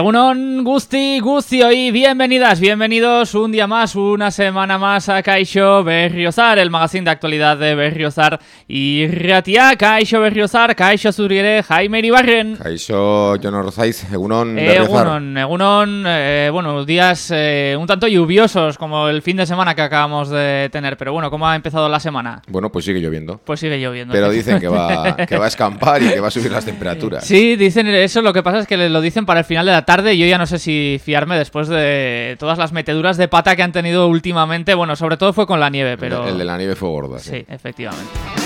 Egunon Gusti, Gusti hoy, bienvenidas, bienvenidos un día más, una semana más a Kaixo Berriozar, el magazine de actualidad de Berriozar y Ratia, Kaixo Berriozar, Kaixo Zuriere, Jaime Iribarren. Kaixo Jono Rozaiz, Egunon Berriozar. Egunon, Egunon, eh, bueno, días eh, un tanto lluviosos como el fin de semana que acabamos de tener, pero bueno, ¿cómo ha empezado la semana? Bueno, pues sigue lloviendo. Pues sigue lloviendo. Pero dicen que va, que va a escampar y que va a subir las temperaturas. Sí, dicen eso, lo que pasa es que lo dicen para el final de la tarde. Yo ya no sé si fiarme después de todas las meteduras de pata que han tenido últimamente. Bueno, sobre todo fue con la nieve, pero... El, de la nieve fue gorda. Sí, sí efectivamente.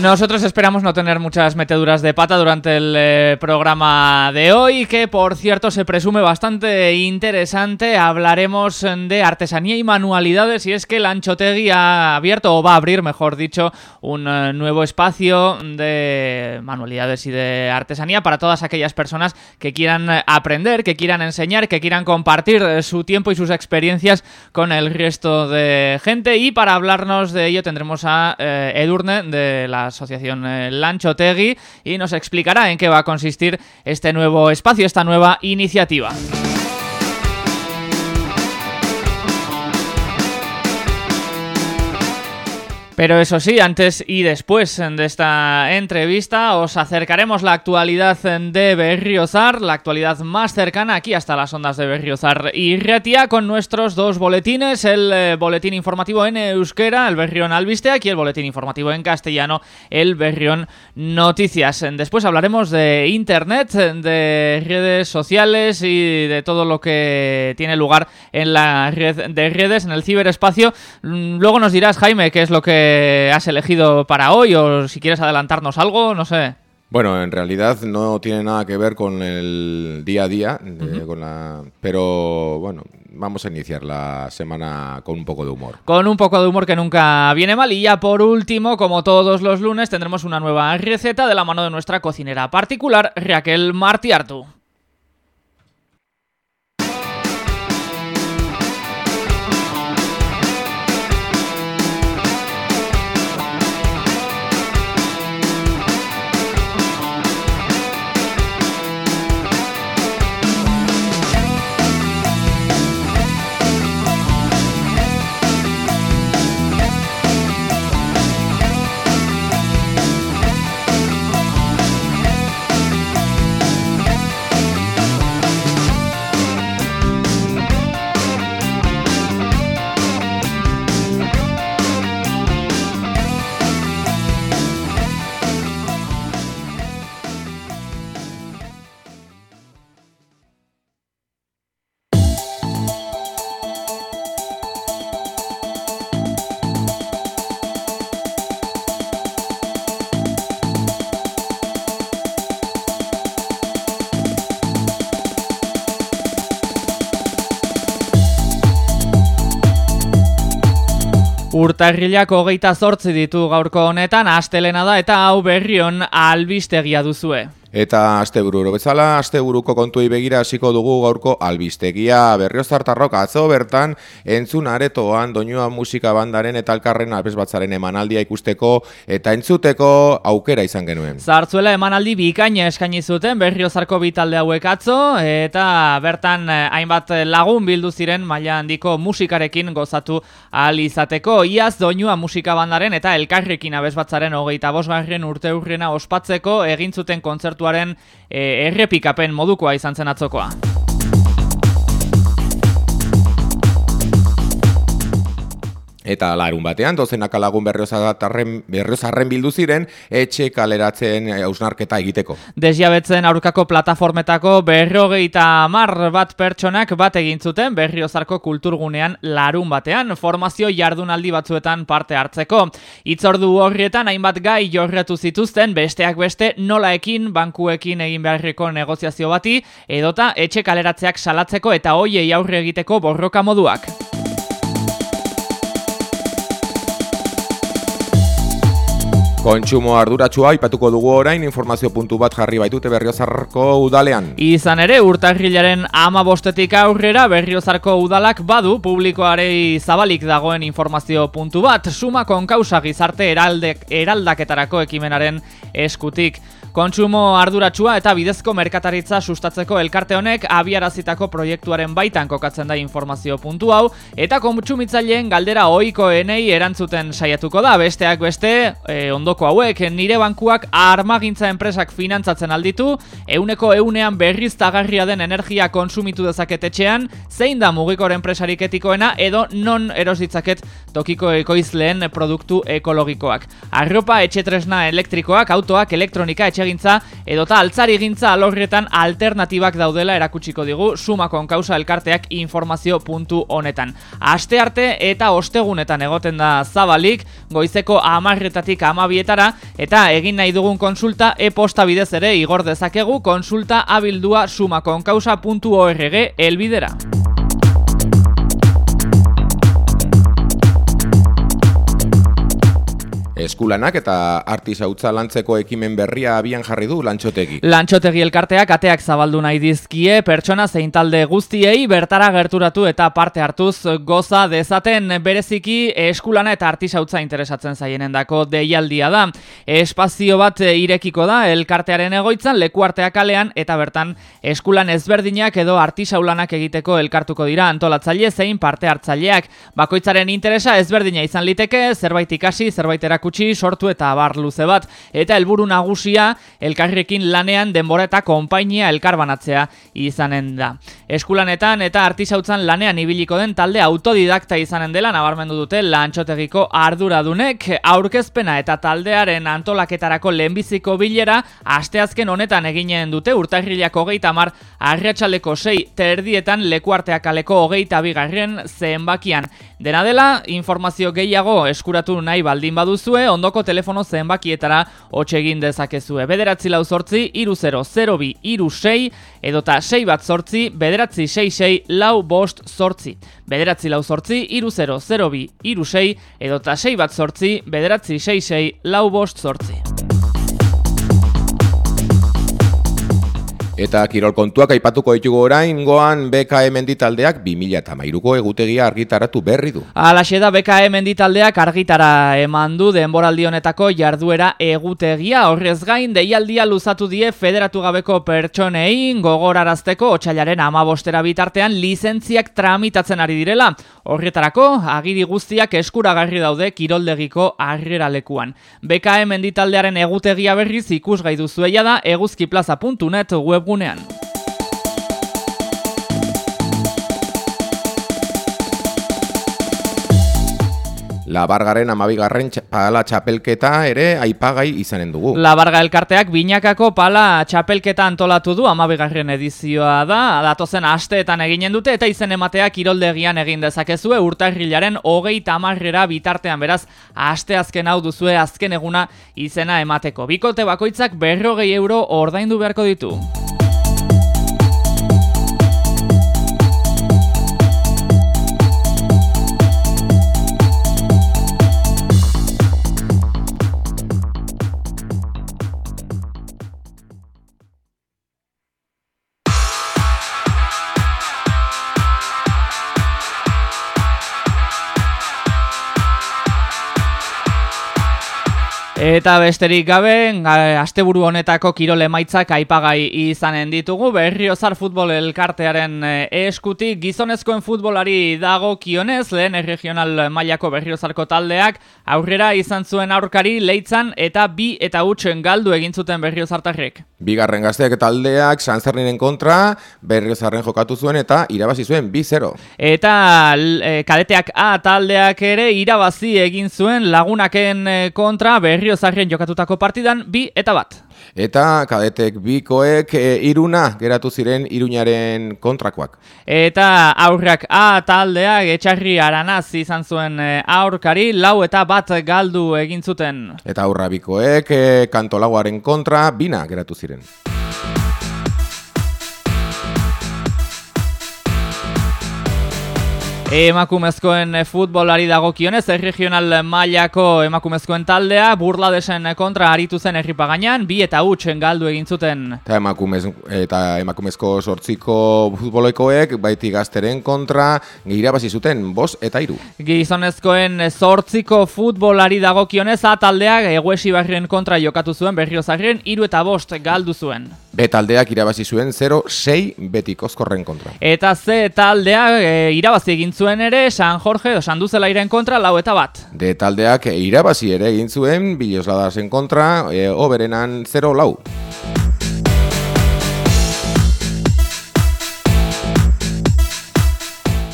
Nosotros esperamos no tener muchas meteduras de pata durante el eh, programa de hoy, que por cierto se presume bastante interesante. Hablaremos de artesanía y manualidades y es que el Anchotegui ha abierto, o va a abrir, mejor dicho, un eh, nuevo espacio de manualidades y de artesanía para todas aquellas personas que quieran eh, aprender, que quieran enseñar, que quieran compartir su tiempo y sus experiencias con el resto de gente. Y para hablarnos de ello tendremos a Edurne de la asociación eh, Lancho Tegui y nos explicará en qué va a consistir este nuevo espacio, esta nueva iniciativa. Pero eso sí, antes y después de esta entrevista os acercaremos la actualidad de Berriozar, la actualidad más cercana aquí hasta las ondas de Berriozar y Retia con nuestros dos boletines, el eh, boletín informativo en euskera, el Berrión Albisteac y el boletín informativo en castellano, el Berrión Noticias. Después hablaremos de internet, de redes sociales y de todo lo que tiene lugar en la red de redes, en el ciberespacio. Luego nos dirás, Jaime, qué es lo que has elegido para hoy o si quieres adelantarnos algo, no sé. Bueno, en realidad no tiene nada que ver con el día a día, uh -huh. con la... pero bueno, vamos a iniciar la semana con un poco de humor. Con un poco de humor que nunca viene mal y ya por último, como todos los lunes, tendremos una nueva receta de la mano de nuestra cocinera particular, Raquel Martiartu. Urtarrilak hogeita zortzi ditu gaurko honetan, astelena da eta hau berrion albistegia duzue. Eta asteburu bezala, asteburuko kontuei begira hasiko dugu gaurko albistegia berriozartarrok atzo bertan entzun aretoan doinua musika bandaren eta alkarren abesbatzaren emanaldia ikusteko eta entzuteko aukera izan genuen. Zartzuela emanaldi bikaina eskaini zuten berriozarko bitalde hauek atzo eta bertan hainbat lagun bildu ziren maila handiko musikarekin gozatu ahal izateko. Iaz doinua musika bandaren eta elkarrekin abesbatzaren hogeita bosgarren urte urrena ospatzeko egin zuten kontzertu kontzertuaren e, errepikapen modukoa izan zen atzokoa. Eta larun batean, dozenaka lagun berriozarren bildu ziren, etxe kaleratzen hausnarketa egiteko. Desjabetzen aurkako plataformetako berrogeita mar bat pertsonak bat egin zuten berriozarko kulturgunean larun batean, formazio jardunaldi batzuetan parte hartzeko. Itzordu horrietan hainbat gai jorretu zituzten, besteak beste nolaekin, bankuekin egin beharreko negoziazio bati, edota etxe kaleratzeak salatzeko eta hoiei aurre egiteko borroka moduak. Kontsumo arduratsua ipatuko dugu orain informazio puntu bat jarri baitute berriozarko udalean. Izan ere, urtarrilaren ama bostetik aurrera berriozarko udalak badu publikoarei zabalik dagoen informazio puntu bat, suma konkausa gizarte eraldek, eraldaketarako ekimenaren eskutik. Kontsumo arduratsua eta bidezko merkataritza sustatzeko elkarte honek abiarazitako proiektuaren baitan kokatzen da informazio puntu hau eta kontsumitzaileen galdera ohikoenei erantzuten saiatuko da. Besteak beste e, ondoko hauek nire bankuak armagintza enpresak finantzatzen alditu euneko eunean berriz tagarria den energia konsumitu dezaketetxean zein da mugikor enpresarik etikoena edo non eros ditzaket tokiko ekoizleen produktu ekologikoak. Arropa etxetresna elektrikoak autoak elektronika etxe gintza edota altzari gintza alorretan alternatibak daudela erakutsiko digu suma konkausa elkarteak informazio puntu honetan. Aste arte eta ostegunetan egoten da zabalik, goizeko amarretatik amabietara eta egin nahi dugun konsulta e-posta bidez ere igor dezakegu konsulta abildua sumakonkausa.org elbidera. Eskulanak eta artisautza lantzeko ekimen berria abian jarri du lantxotegi. Lantxotegi elkarteak ateak zabaldu nahi dizkie pertsona zein talde guztiei bertara gerturatu eta parte hartuz goza dezaten bereziki eskulana eta artisautza interesatzen zaienendako deialdia da. Espazio bat irekiko da elkartearen egoitzan leku arteak kalean eta bertan eskulan ezberdinak edo artisaulanak egiteko elkartuko dira antolatzaile zein parte hartzaileak. Bakoitzaren interesa ezberdina izan liteke, zerbait ikasi, zerbait erakutsi erakutsi sortu eta bar luze bat eta helburu nagusia elkarrekin lanean denbora eta konpainia elkarbanatzea izanen da. Eskulanetan eta artisautzan lanean ibiliko den talde autodidakta izanen dela nabarmendu dute lantxotegiko arduradunek aurkezpena eta taldearen antolaketarako lehenbiziko bilera asteazken honetan eginen dute urtarrilak hogeita mar arriatxaleko sei terdietan lekuarteak aleko hogeita bigarren zenbakian. Dena dela, informazio gehiago eskuratu nahi baldin baduzue ondoko telefono zenbakietara hotxe egin dezakezue. Bederatzi lau sortzi, iru 0, 0 bi, iru 6, edota 6 bat sortzi, bederatzi 6, 6, lau bost sortzi. Bederatzi lau sortzi, iru 0, 0 bi, iru 6, edota 6 bat sortzi, bederatzi 6, 6, lau bost sortzi. Eta kirol kontuak aipatuko ditugu orain, goan BKM menditaldeak 2008ko egutegia argitaratu berri du. Alaxe da BKM menditaldeak argitara eman du denboraldi honetako jarduera egutegia. Horrez gain, deialdia luzatu die federatu gabeko pertsonei gogorarazteko otxailaren amabostera bitartean lizentziak tramitatzen ari direla. Horretarako, agiri guztiak eskuragarri daude kiroldegiko lekuan. BKM menditaldearen egutegia berriz ikusgai duzueia da eguzkiplaza.net web webgunean. Labargaren amabigarren pala txapelketa ere aipagai izanen dugu. Labarga elkarteak binakako pala txapelketa antolatu du amabigarren edizioa da, datozen asteetan eginen dute eta izen emateak kiroldegian egin dezakezue urtarrilaren hogei tamarrera bitartean beraz asteazken hau duzue azken eguna izena emateko. Bikote bakoitzak berrogei euro ordaindu beharko ditu. Eta besterik gabe, asteburu honetako kirol emaitzak aipagai izanen ditugu, berriozar futbol elkartearen eh, eskutik gizonezkoen futbolari dago kionez, lehen regional mailako berriozarko taldeak, aurrera izan zuen aurkari leitzan eta bi eta utxen galdu egin zuten berriozartarrek. Bigarren gazteak taldeak Sanzerninen kontra berriozarren jokatu zuen eta irabazi zuen bi 0 Eta e, kadeteak A taldeak ere irabazi egin zuen lagunaken eh, kontra berri Berriozarren jokatutako partidan bi eta bat. Eta kadetek bikoek e, iruna geratu ziren iruñaren kontrakoak. Eta aurrak A taldeak etxarri aranaz izan zuen e, aurkari, lau eta bat galdu egin zuten. Eta aurra bikoek e, kantolaguaren kontra bina geratu ziren. Emakumezkoen futbolari dagokionez, regional mailako emakumezkoen taldea, burladesen kontra aritu zen erripaganean, bi eta hutsen galdu egin zuten. Eta, emakumez, eta emakumezko sortziko futboloikoek, baiti gazteren kontra, irabazi zuten, bos eta iru. Gizonezkoen sortziko futbolari dagokionez, a taldeak eguesi barrien kontra jokatu zuen berriozarrien, iru eta bost galdu zuen. B taldeak irabazi zuen 0-6 betikozkorren kontra. Eta Z taldeak e, irabazi egin zuen ere San Jorge edo San Duzelairen kontra lau eta bat. De taldeak irabazi ere egin zuen Bilosladasen kontra e, oberenan 0 lau.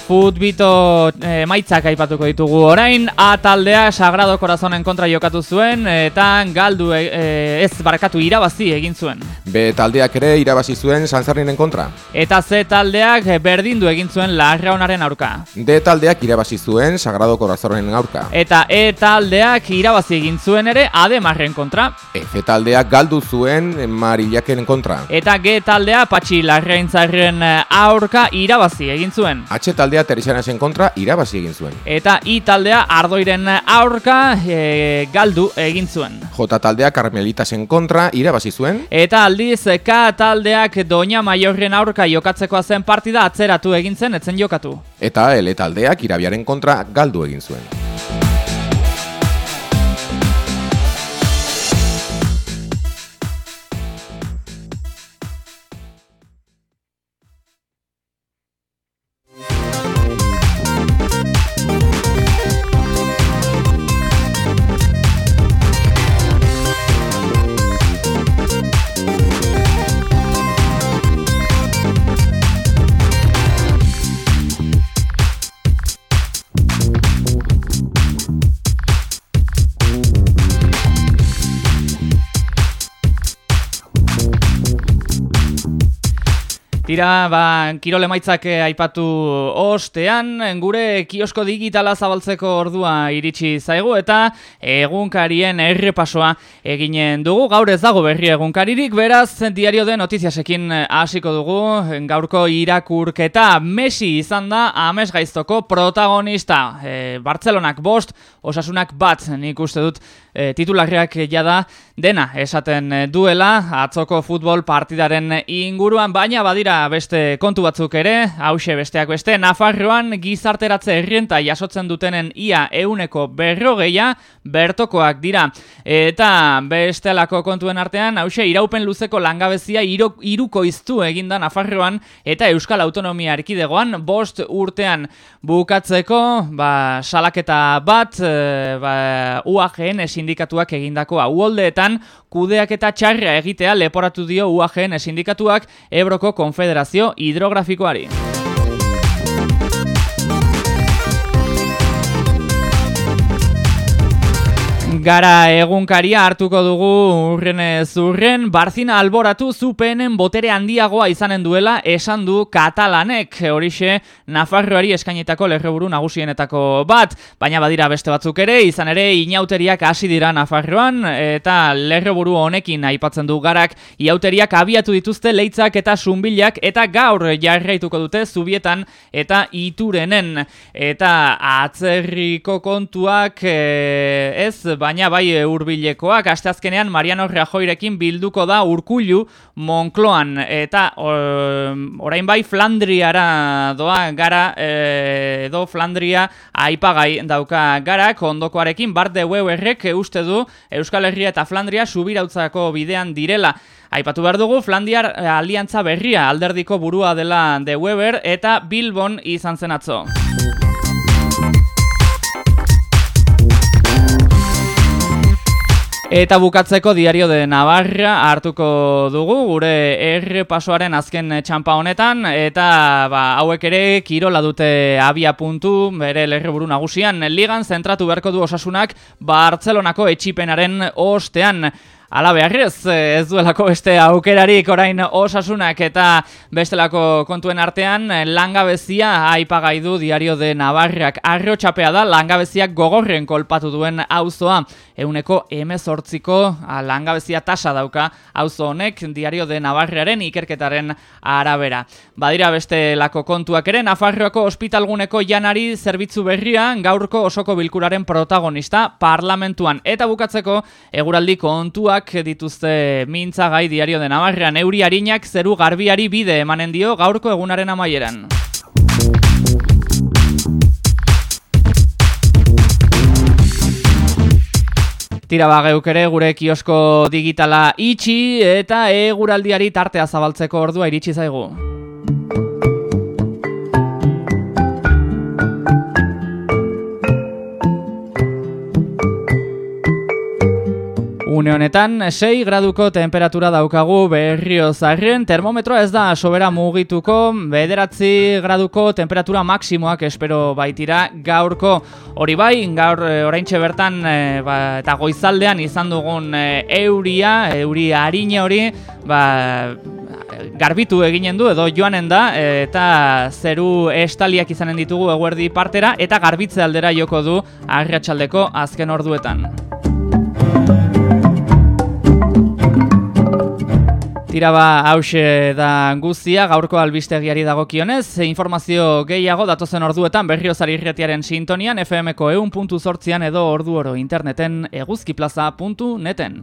Futbito e, maitzak aipatuko ditugu orain, A taldea Sagrado Corazonen kontra jokatu zuen, eta galdu e, ez barakatu irabazi egin zuen. B taldeak ere irabazi zuen Sanzarrinen kontra. Eta Z taldeak berdindu egin zuen Larraunaren aurka. D taldeak irabazi zuen Sagrado Corazonen aurka. Eta E taldeak irabazi egin zuen ere Ademarren kontra. F taldeak galdu zuen Marillaken kontra. Eta G taldea Patxi Larraintzarren aurka irabazi egin zuen. H taldea taldea Terizanasen kontra irabazi egin zuen. Eta I taldea Ardoiren aurka e, galdu egin zuen. J taldea Carmelitasen kontra irabazi zuen. Eta aldiz K taldeak Doña Maiorren aurka jokatzekoa zen partida atzeratu egin zen etzen jokatu. Eta L taldeak Irabiaren kontra galdu egin zuen. Tira, ba, kirole maitzak eh, aipatu ostean, gure kiosko digitala zabaltzeko ordua iritsi zaigu eta egunkarien errepasoa eginen dugu. Gaur ez dago berri egunkaririk, beraz, diario de notiziasekin hasiko dugu. Gaurko irakurketa Messi izan da ames gaiztoko protagonista. E, Bartzelonak bost, osasunak bat, nik uste dut e, titularriak jada dena esaten duela, atzoko futbol partidaren inguruan, baina badira beste kontu batzuk ere, hause besteak beste, Nafarroan gizarteratze herrienta jasotzen dutenen ia euneko berrogeia bertokoak dira. Eta bestelako kontuen artean, hause iraupen luzeko langabezia iruko iztu eginda Nafarroan eta Euskal Autonomia Erkidegoan bost urtean bukatzeko, ba, salaketa bat, e, ba, UAGN sindikatuak egindakoa uoldeetan, kudeak eta txarra egitea leporatu dio UAGN sindikatuak Ebroko Konfederazio Hidrografikoari. Gara egunkaria hartuko dugu urren zurren, Barzina alboratu zupenen botere handiagoa izanen duela esan du katalanek, horixe Nafarroari eskainetako lerreburu nagusienetako bat, baina badira beste batzuk ere, izan ere inauteriak hasi dira Nafarroan, eta lerreburu honekin aipatzen du garak, iauteriak abiatu dituzte leitzak eta sunbilak, eta gaur jarraituko dute zubietan eta iturenen, eta atzerriko kontuak eh, ez, baina baina bai hurbilekoak. Asteazkenean Mariano Rajoirekin bilduko da Urkullu Moncloan. Eta orain bai Flandriara doa gara e, edo Flandria aipagai dauka gara. Ondokoarekin Bart de Weberrek uste du Euskal Herria eta Flandria subirautzako bidean direla. Aipatu behar dugu, Flandiar aliantza berria alderdiko burua dela de Weber eta Bilbon izan zen atzo. Eta bukatzeko diario de Navarra hartuko dugu gure errepasoaren azken txampa honetan. Eta ba, hauek ere kirola dute abia puntu bere lerreburu nagusian. Ligan zentratu beharko du osasunak Bartzelonako etxipenaren ostean Ala beharrez, eh, ez duelako beste aukerarik orain osasunak eta bestelako kontuen artean, eh, langabezia aipagai du diario de Navarrak. Arro txapea da, langabeziak gogorren kolpatu duen auzoa. Euneko emezortziko langabezia tasa dauka auzo honek diario de Navarraren ikerketaren arabera. Badira beste lako kontuak ere, Nafarroako ospitalguneko janari zerbitzu berria gaurko osoko bilkuraren protagonista parlamentuan. Eta bukatzeko, eguraldi kontuak dituzte mintza gai diario de Navarrean euri harinak zeru garbiari bide emanen dio gaurko egunaren amaieran. Tira bageuk ere gure kiosko digitala itxi eta eguraldiari tartea zabaltzeko ordua iritsi zaigu. Une honetan, 6 graduko temperatura daukagu berrio zarren, termometroa ez da sobera mugituko, bederatzi graduko temperatura maksimoak espero baitira gaurko. Hori bai, gaur eh, oraintxe bertan eh, ba, eta goizaldean izan dugun e, euria, euri harine hori, ba, garbitu eginen du edo joanen da eta zeru estaliak izanen ditugu eguerdi partera eta garbitze aldera joko du arratsaldeko azken orduetan. Tiraba hause da guztia, gaurko albistegiari dagokionez, informazio gehiago datozen orduetan berriozari irretiaren sintonian, FMko eun puntu sortzian edo ordu oro interneten eguzkiplaza.neten.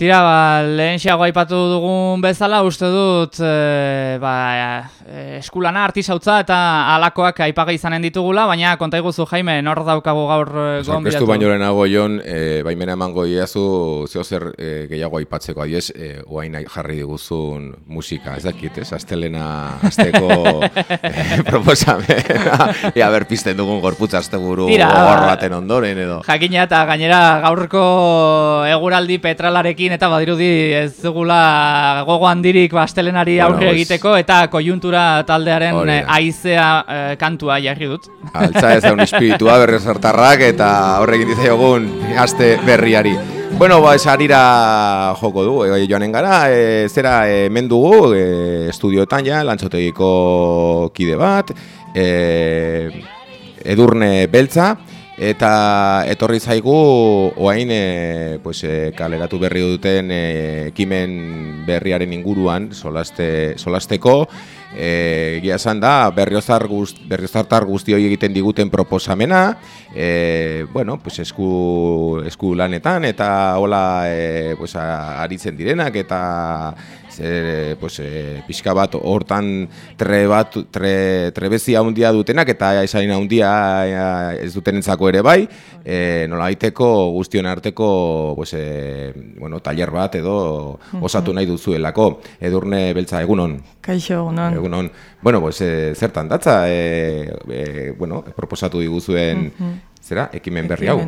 Tira, ba, lehen xeago aipatu dugun bezala, uste dut, e, ba, e, eskulana artisautza eta alakoak aipaga izanen ditugula, baina konta iguzu, Jaime, nor daukagu gaur e, gonbidatu? baino lehenago, Jon, e, baimena emango iazu, zeo zer e, gehiago aipatzeko, adiez, e, oain jarri diguzun musika, ez dakit, ez? Aztelena, azteko e, proposamena, ea berpisten dugun gorputza azte buru baten ondoren, edo. Jakina eta gainera gaurko eguraldi petralarekin eta badirudi ez dugula gogo handirik bastelenari bueno, aurre egiteko eta kojuntura taldearen Ore. Eh, aizea eh, kantua jarri dut. Altza ez da un espiritua berri zartarrak eta horre egin egun aste berriari. Bueno, ba, esarira joko du, e, joanen gara, e, zera e, mendugu, e, estudioetan ja, lantzotegiko kide bat, e, edurne beltza, Eta etorri zaigu oain e, pues, e, kaleratu berri duten e, ekimen berriaren inguruan solaste, solasteko. E, Gia esan da berriozar guzt, berriozartar guzti hori egiten diguten proposamena e, bueno, pues esku, esku lanetan eta hola e, pues, aritzen direnak eta e, pues, e, pixka bat hortan tre bat, tre, trebezia handia dutenak eta esain handia ez dutenentzako ere bai, e, nola aiteko guztion arteko pues, e, bueno, taller bat edo osatu nahi duzuelako. Edurne beltza, egunon? Kaixo, egunon. Egunon. Bueno, pues, e, zertan datza, e, e, bueno, proposatu diguzuen, zera, ekimen berri hau?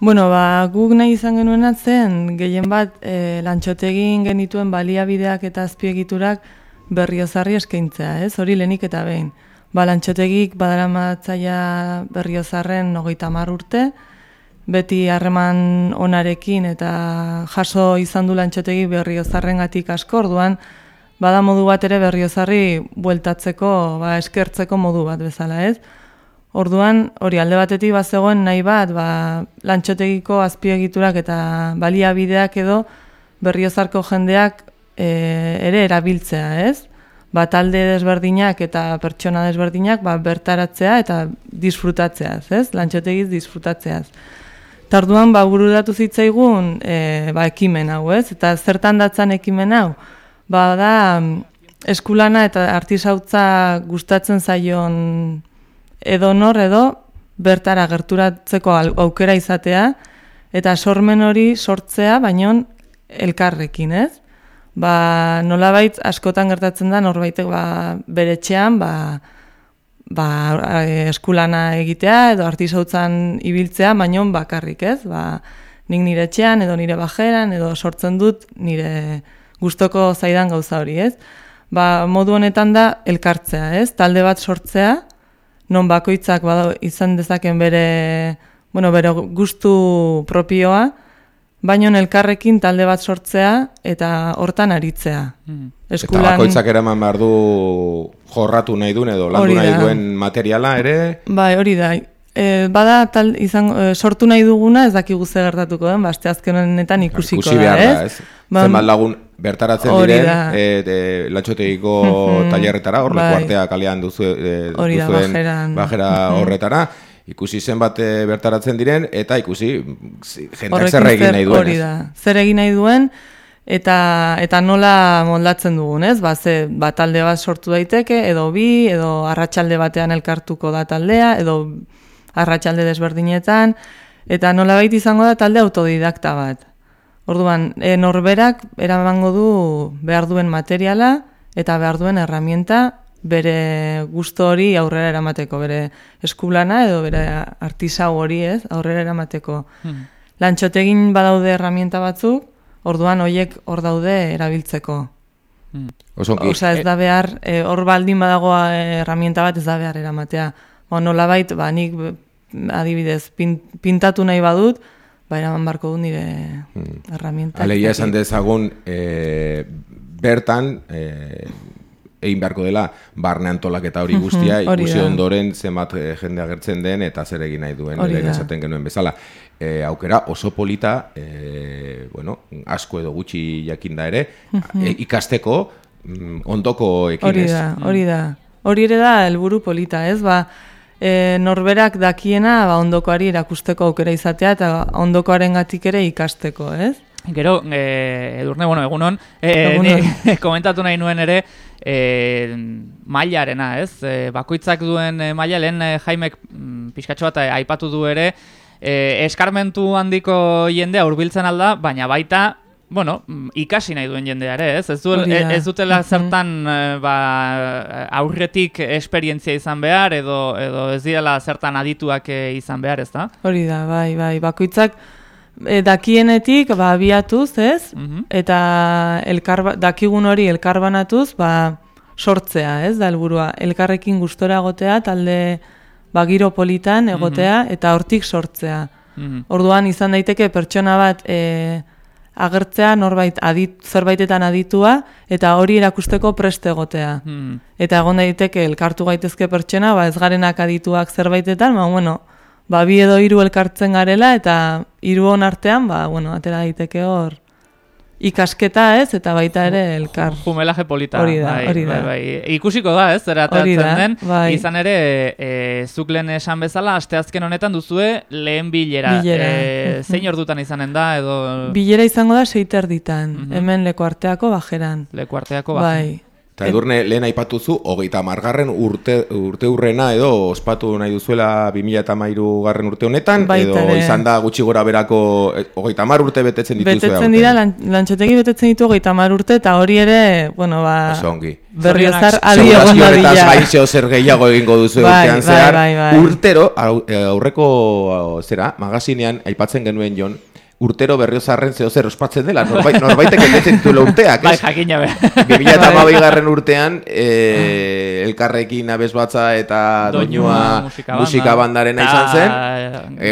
Bueno, ba, guk nahi izan genuen zen, gehien bat e, lantxotegin genituen baliabideak eta azpiegiturak berriozarri eskaintzea, ez? Hori lenik eta behin. Ba, lantxotegik badaramatzaia berriozarren nogeita mar urte, beti harreman onarekin eta jaso izan du lantxotegi berriozarren gatik asko, orduan, bada modu bat ere berriozarri bueltatzeko, ba, eskertzeko modu bat bezala, ez? Orduan, hori alde batetik bat zegoen nahi bat, ba, lantxotegiko azpiegiturak eta baliabideak edo berriozarko jendeak e, ere erabiltzea, ez? Ba, talde desberdinak eta pertsona desberdinak ba, bertaratzea eta disfrutatzeaz, ez? Lantxotegiz disfrutatzeaz. Tarduan, ba, bururatu zitzaigun e, ba, ekimen hau, ez? Eta zertan datzan ekimen hau? Ba, da, eskulana eta artisautza gustatzen zaion edo nor edo bertara gerturatzeko aukera izatea eta sormen hori sortzea baino elkarrekin, ez? Ba, nolabait askotan gertatzen da norbaitek ba beretxean ba ba eskulana egitea edo artisautzan ibiltzea baino bakarrik, ez? Ba, nik nire etxean edo nire bajeran edo sortzen dut nire gustoko zaidan gauza hori, ez? Ba, modu honetan da elkartzea, ez? Talde bat sortzea, non bakoitzak bada izan dezaken bere, bueno, bere gustu propioa, baino elkarrekin talde bat sortzea eta hortan aritzea. Mm. Eskulan... Eta bakoitzak eraman behar du jorratu nahi duen edo landu nahi duen materiala ere? Bai, hori da. E, bada tal, izan, e, sortu nahi duguna ez dakigu ze gertatuko den, baste azken honetan ikusiko Ikusi da, ez? ez? Ba, Zenbat lagun bertaratzen diren e, e, latxotegiko mm tailerretara, hor bai. lekuartea kalean duzu, e, duzuen bajera horretara, ikusi zenbat bertaratzen diren, eta ikusi jendeak zer egin nahi duen. Hori da, zer egin nahi duen, eta eta nola moldatzen dugun, ez? Ba, ze, ba, talde bat sortu daiteke, edo bi, edo arratsalde batean elkartuko da taldea, edo arratsalde desberdinetan, eta nola baita izango da talde autodidakta bat. Orduan, e, norberak eramango du behar duen materiala eta behar duen herramienta bere gusto hori aurrera eramateko, bere eskulana edo bere artisau hori ez, aurrera eramateko. Hmm. Lantxotegin badaude herramienta batzuk, orduan hoiek hor daude erabiltzeko. Hmm. Osa ez da behar, e, hor baldin badagoa herramienta bat ez da behar eramatea. Ba, nola bait, ba, nik adibidez, pintatu nahi badut, ba, eraman barko du nire hmm. herramienta. Alegia esan dezagun, e, bertan, e, egin beharko dela, barne antolak eta hori guztia, ikusi ondoren zenbat e, jende agertzen den, eta zer egin nahi duen, lehen esaten genuen bezala. E, aukera oso polita, e, bueno, asko edo gutxi jakinda ere, e, ikasteko, mm, ondoko ekinez. Hori da, hori da. Hori ere da, helburu polita, ez? Ba, e, norberak dakiena ba, ondokoari erakusteko aukera izatea eta ondokoaren gatik ere ikasteko, ez? Gero, e, edurne, bueno, egunon, e, komentatu nahi nuen ere, e, mailarena, ez? E, bakoitzak duen e, maila, lehen e, jaimek mm, pixkatxo bat aipatu du ere, e, eskarmentu handiko jendea hurbiltzen alda, baina baita bueno, mm, ikasi nahi duen jendea ere, ez? Ez, du, ez dutela zertan eh, ba, aurretik esperientzia izan behar, edo, edo ez direla zertan adituak eh, izan behar, ez da? Hori da, bai, bai, bakoitzak e, dakienetik, ba, biatuz, ez? Eta elkar, dakigun hori elkarbanatuz, ba, sortzea, ez? Da, helburua, elkarrekin gustora egotea, talde, ba, giro politan egotea, eta hortik sortzea. Orduan, izan daiteke pertsona bat, e, agertzea norbait adit, zerbaitetan aditua eta hori erakusteko preste egotea. Hmm. Eta egon daiteke elkartu gaitezke pertsona, ba ez garenak adituak zerbaitetan, ba bueno, ba bi edo hiru elkartzen garela eta hiru on artean, ba bueno, atera daiteke hor ikasketa ez, eta baita ere elkar. Jumelaje polita. Hori da, bai, hori da. Bai, bai. Ikusiko da ez, zera den, bai. izan ere, e, zuk lehen esan bezala, asteazken honetan duzue lehen bilera. bilera. E, zein ordutan izanen da, edo... Bilera izango da seiter ditan, hemen leku arteako bajeran. Leku arteako bajeran. Bai. Eta edurne lehen aipatuzu, hogeita margarren urte, urte urrena edo ospatu nahi duzuela 2008 garren urte honetan, Baita edo izan da gutxi gora berako eh, hogeita mar urte betetzen dituzue Betetzen dira, lan, lantxotegi betetzen ditu hogeita hamar urte, eta hori ere, bueno, ba, Oso ongi. berriozar Zorionak. adi egon Segurazki zer gehiago egingo duzu Bai, urtean bai, zehar. bai, bai. Urtero, au- eh, aurreko zera, magazinean aipatzen genuen jon, urtero berriozarren zeo zer ospatzen dela, norbait, norbaitek betetzen dituela urteak, Bai, ez? jakina be. 2008 garren urtean, eh, elkarrekin abez batza eta doinua musika musika, banda. bandarena Ta, izan zen. E,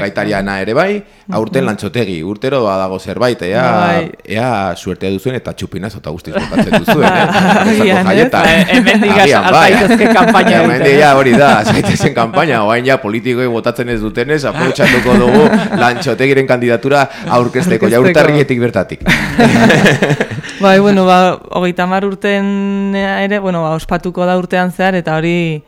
gaitariana ere bai, aurten lantxotegi, urtero badago zerbait, ea, Bai. ea suertea duzuen eta txupinaz eta guztiz botatzen duzuen, eh? Bezako agian, jaietan. Ba, hemendik Agian, bai. Hemendik egiten, ja, hori da, zaitezen kanpaina, oain ja politikoi botatzen ez dutenez, aprobetxatuko dugu lantxotegiren kandidatura aurkezteko, ja urtarrietik bertatik. Bai, bueno, ba, hogeita hamar urten ere, bueno, ba, ospatuko da urtean zehar, eta hori,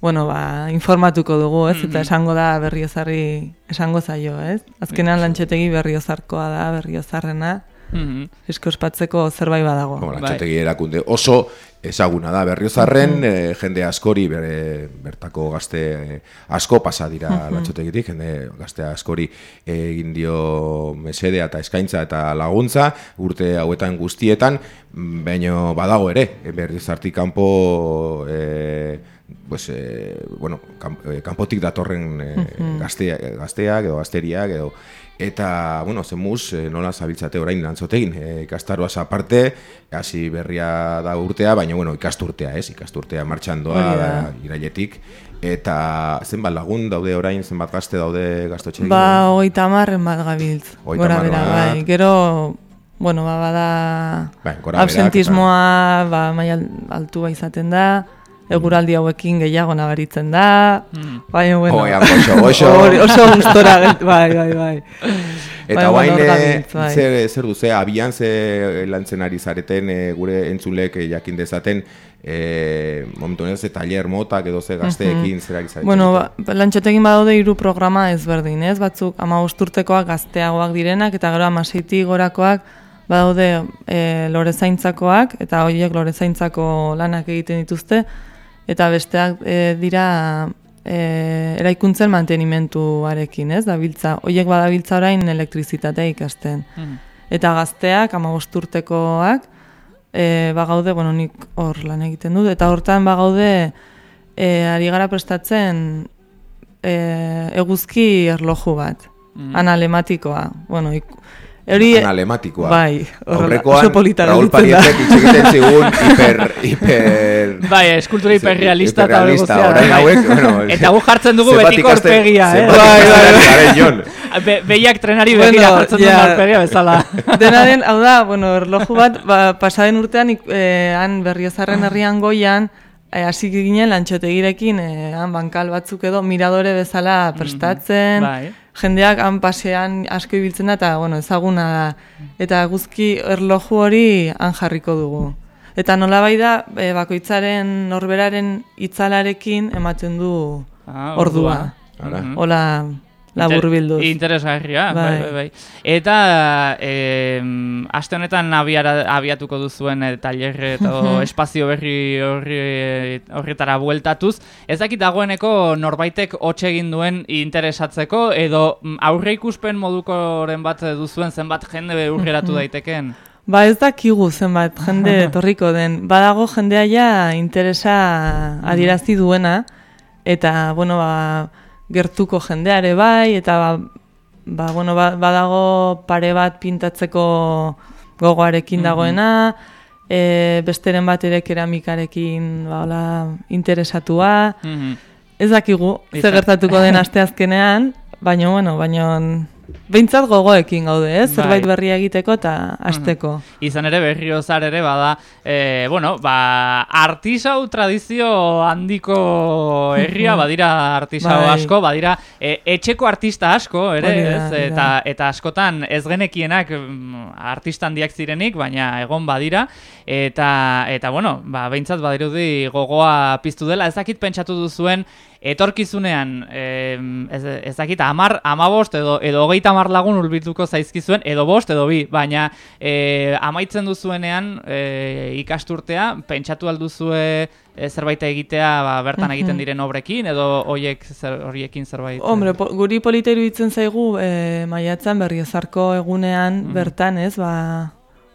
bueno, ba, informatuko dugu, ez? Eta esango da berriozarri, esango zaio, ez? Azkenean lantxetegi berriozarkoa da, berriozarrena, Mhm. esko ospatzeko zerbait badago. Como Bai. lantxotegi erakunde oso ezaguna da berriozarren, eh, jende askori bere, bertako gazte eh, asko pasa dira lantxotegitik, jende gazte askori egin dio mesedea eta eskaintza eta laguntza urte hauetan guztietan, mm, baino badago ere, berriozartik kanpo eh, pues, eh, bueno, eh, kanpotik datorren eh, gaztea, gazteak edo gazteriak edo Eta, bueno, zemuz, eh, nola zabiltzate orain lantzotegin, eh, ikastaroaz aparte, hasi berria da urtea, baina, bueno, ikasturtea, ez, ikasturtea martxan doa da. irailetik. Eta zenbat lagun daude orain, zenbat gazte daude gaztotxegin? Ba, hogeita hamarren bat gabiltz, gora bera, bai. Gero, bueno, ba, bada, Bai, berak absentismoa, ba, maila altua izaten da, eguraldi hauekin gehiago nabaritzen da, Mm. baina, bueno, Oian, goxo, goxo. oso gustora, bai, bai, bai. Eta Bai, hor eh, bai. zer, zer duze, abian ze lantzen ari zareten, eh, gure entzulek eh, jakin dezaten, eh, momentu ze taller motak edo ze gazteekin zer ari zareten. Bueno, ba, lantxotegin badaude hiru programa ezberdin, ez? Batzuk ama urtekoak gazteagoak direnak, eta gero amaseiti gorakoak badaude e, lorezaintzakoak, eta horiek lorezaintzako lanak egiten dituzte, eta besteak e, dira e, eraikuntzen mantenimentuarekin, ez? Dabiltza, horiek badabiltza orain elektrizitatea ikasten. Mhm. Eta gazteak, ama urtekoak, e, bagaude, bueno, nik hor lan egiten dut, eta hortan bagaude, e, ari gara prestatzen e, eguzki erloju bat, Mhm. analematikoa. Bueno, ik, hori... Analematikoa. Bai, horrela, oso polita Raúl. Parietek hitz egiten zigun hiper, hiper... Bai, eskultura hiperrealista eta hori hiperrealista, guztia. orain bai. hauek, bueno, Eta gu jartzen dugu betiko aurpegia, eh? Bai, bai, bai. Be, behiak trenari Bueno, begira jartzen duen ja. aurpegia bezala. Dena den, hau da, bueno, erloju bat, ba, pasaden urtean, ik- eh, han berriozarren herrian goian, eh, hasi ginen lantxotegirekin, eh, han bankal batzuk edo miradore bezala prestatzen, Bai. Jendeak han pasean asko ibiltzen da, eta, bueno, ezaguna da. Eta guzki erloju hori han jarriko dugu. Eta nola da, eh, bakoitzaren norberaren itzalarekin ematen du Ah, ordua. Ara. Mhm. Labur bilduz. Inter- Interesgarria, bai, Bai. bai, bai. Eta eh, aste honetan abiara, abiatuko duzuen eh, tailerre eta espazio berri horri, horretara bueltatuz. Ez dakit dagoeneko norbaitek hotxe egin duen interesatzeko edo mm, aurre ikuspen modukoren bat duzuen zenbat jende urgeratu daiteken. Ba ez dakigu zenbat jende etorriko den. Badago jendea ja interesa adierazi duena, eta, bueno, ba, gertuko jendeare bai, eta, ba, ba, bueno, ba, badago pare bat pintatzeko gogoarekin dagoena, e, besteren bat ere keramikarekin, ba, hola, interesatua. Mhm. Ez dakigu, ze Izan- gertatuko den asteazkenean, baina, bueno, baina... Behintzat gogoekin gaude, ez? Zerbait Bai. berria egiteko eta hasteko. Izan ere berriozar ere bada, e, bueno, ba, artisau tradizio handiko herria, badira artisau Bai. asko, badira e, etxeko artista asko, ere, da, ez? da. Eta, eta askotan ez genekienak mm, artista handiak zirenik, baina egon badira, eta, eta bueno, ba, behintzat badirudi gogoa piztu dela, ez dakit pentsatu duzuen, etorkizunean, e, ez, ez dakit, amar, amabost edo, edo hogeita amar lagun ulbituko zaizkizuen, edo bost, edo bi, baina e, amaitzen duzuenean e, ikasturtea, pentsatu alduzue e, zerbait egitea ba, bertan egiten diren obrekin, edo hoiek zer, horiekin zerbait? Hombre, po, guri politeiru ditzen zaigu, e, maiatzen berriozarko egunean bertan, ez, ba,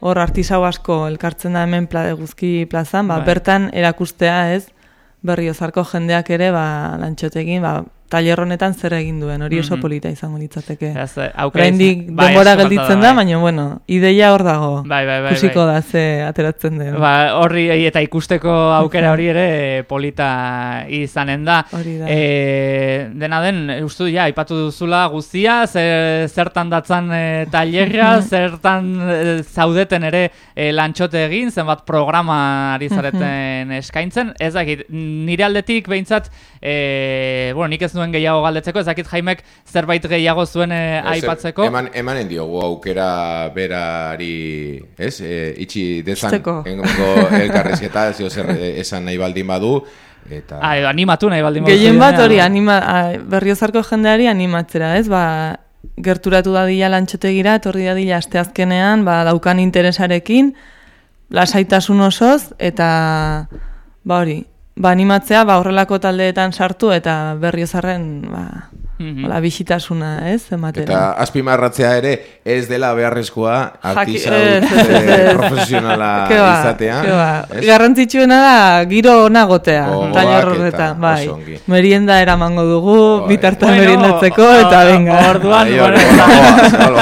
hor artisau asko elkartzen da hemen pla, guzki plazan, ba, Bai. bertan erakustea, ez, berriozarko jendeak ere, ba, lantxotekin, ba, taller honetan zer egin duen, hori oso Mhm. polita izango litzateke. Eh, Oraindik bai, denbora gelditzen da, bai. baina, bueno, ideia hor dago. Bai, bai, bai, Ikusiko bai. da ze ateratzen den. Ba, horri eta ikusteko aukera hori ere polita izanen da. Hori da. E, dena den, uste du, ja, ipatu duzula guztia, zer, zertan datzan e, tailerra, zertan e, zaudeten ere e, lantxote egin, zenbat programa ari zareten eskaintzen. Ez dakit, nire aldetik behintzat, e, bueno, nik ez duen gehiago galdetzeko, ez dakit jaimek zerbait gehiago zuen e, aipatzeko. Eman, emanen diogu aukera berari, ez? E, itxi dezan Ixteko. engongo elkarrizketa, zio zer e, esan nahi baldin badu, eta... Ah, edo animatu nahi baldin Gehien bat hori, anima, a, berriozarko jendeari animatzera, ez? Ba, gerturatu dadila lantxotegira, etorri dadila asteazkenean, ba, daukan interesarekin, lasaitasun osoz, eta ba hori, ba, animatzea, ba, horrelako taldeetan sartu, eta berriozarren, ba, Mhm. hola, bisitasuna, ez? Ematera. Eta azpimarratzea ere ez dela beharrezkoa artisau ez, ez, ez, eh, profesionala Ke ba, izatea. ke ba. ez? Garrantzitsuena da giro ona gotea, Gogoak taller eta horretan, bai. oso ongi. Merienda eramango dugu, Bai. bitartean Bueno, meriendatzeko, o- eta o- venga. Orduan, Bai, gogoaz.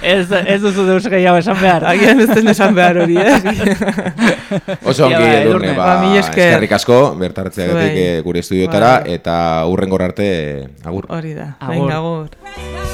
ez, ez duzu deus gehiago esan behar. Agian ez den esan behar hori, eh? Oso ongi bai, edurne, ba, Ba, eskerrik asko, bertartzeagatik Zuei. eh, gure estudiotara, Bai. eta hurren arte, agur. Hori da, Agur. venga, agur.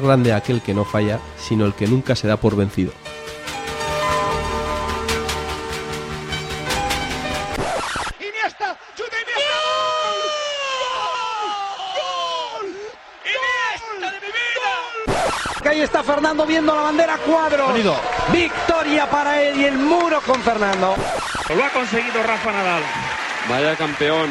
Es grande aquel que no falla, sino el que nunca se da por vencido. Está Fernando viendo la bandera cuadro. Victoria para él y el muro con Fernando. Lo ha conseguido Rafa Nadal. Vaya campeón.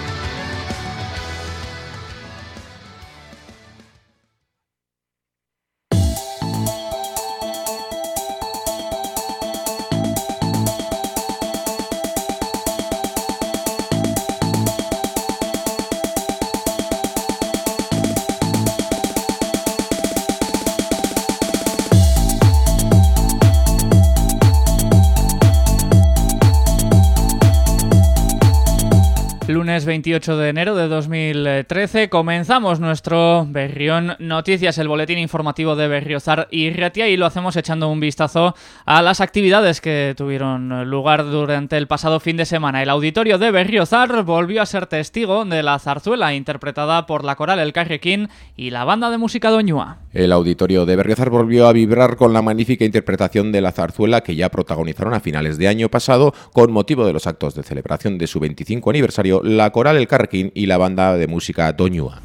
Lunes 28 de enero de 2013 comenzamos nuestro Berrión Noticias, el boletín informativo de Berriozar y Retia y lo hacemos echando un vistazo a las actividades que tuvieron lugar durante el pasado fin de semana. El auditorio de Berriozar volvió a ser testigo de la zarzuela interpretada por la coral El Carrequín y la banda de música Doñua. El auditorio de Berriozar volvió a vibrar con la magnífica interpretación de la zarzuela que ya protagonizaron a finales de año pasado con motivo de los actos de celebración de su 25 aniversario la coral El Carrequín y la banda de música Doñua.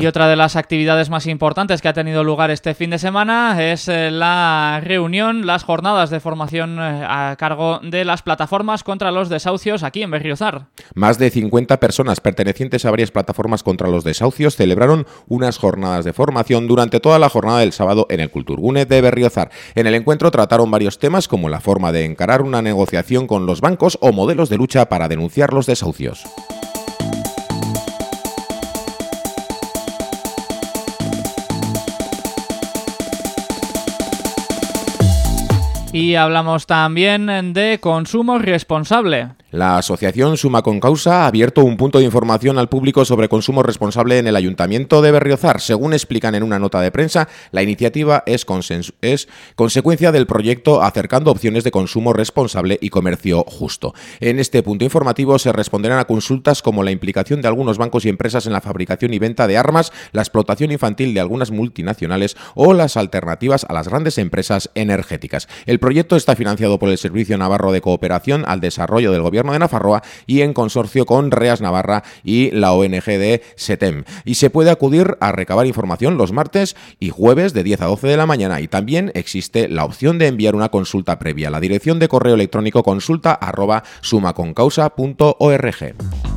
Y otra de las actividades más importantes que ha tenido lugar este fin de semana es eh, la reunión, las jornadas de formación eh, a cargo de las plataformas contra los desahucios aquí en Berriozar. Más de 50 personas pertenecientes a varias plataformas contra los desahucios celebraron unas jornadas de formación durante toda la jornada del sábado en el Culturgune de Berriozar. En el encuentro trataron varios temas como la forma de encarar una negociación con los bancos o modelos de lucha para denunciar los desahucios. Y hablamos también de consumo responsable. La asociación Suma con Causa ha abierto un punto de información al público sobre consumo responsable en el Ayuntamiento de Berriozar. Según explican en una nota de prensa, la iniciativa es, consecuencia del proyecto Acercando opciones de consumo responsable y comercio justo. En este punto informativo se responderán a consultas como la implicación de algunos bancos y empresas en la fabricación y venta de armas, la explotación infantil de algunas multinacionales o las alternativas a las grandes empresas energéticas. El proyecto está financiado por el Servicio Navarro de Cooperación al Desarrollo del Gobierno de Nafarroa y en consorcio con Reas Navarra y la ONG de SETEM. Y se puede acudir a recabar información los martes y jueves de 10 a 12 de la mañana y también existe la opción de enviar una consulta previa. La dirección de correo electrónico consulta arroba sumaconcausa.org.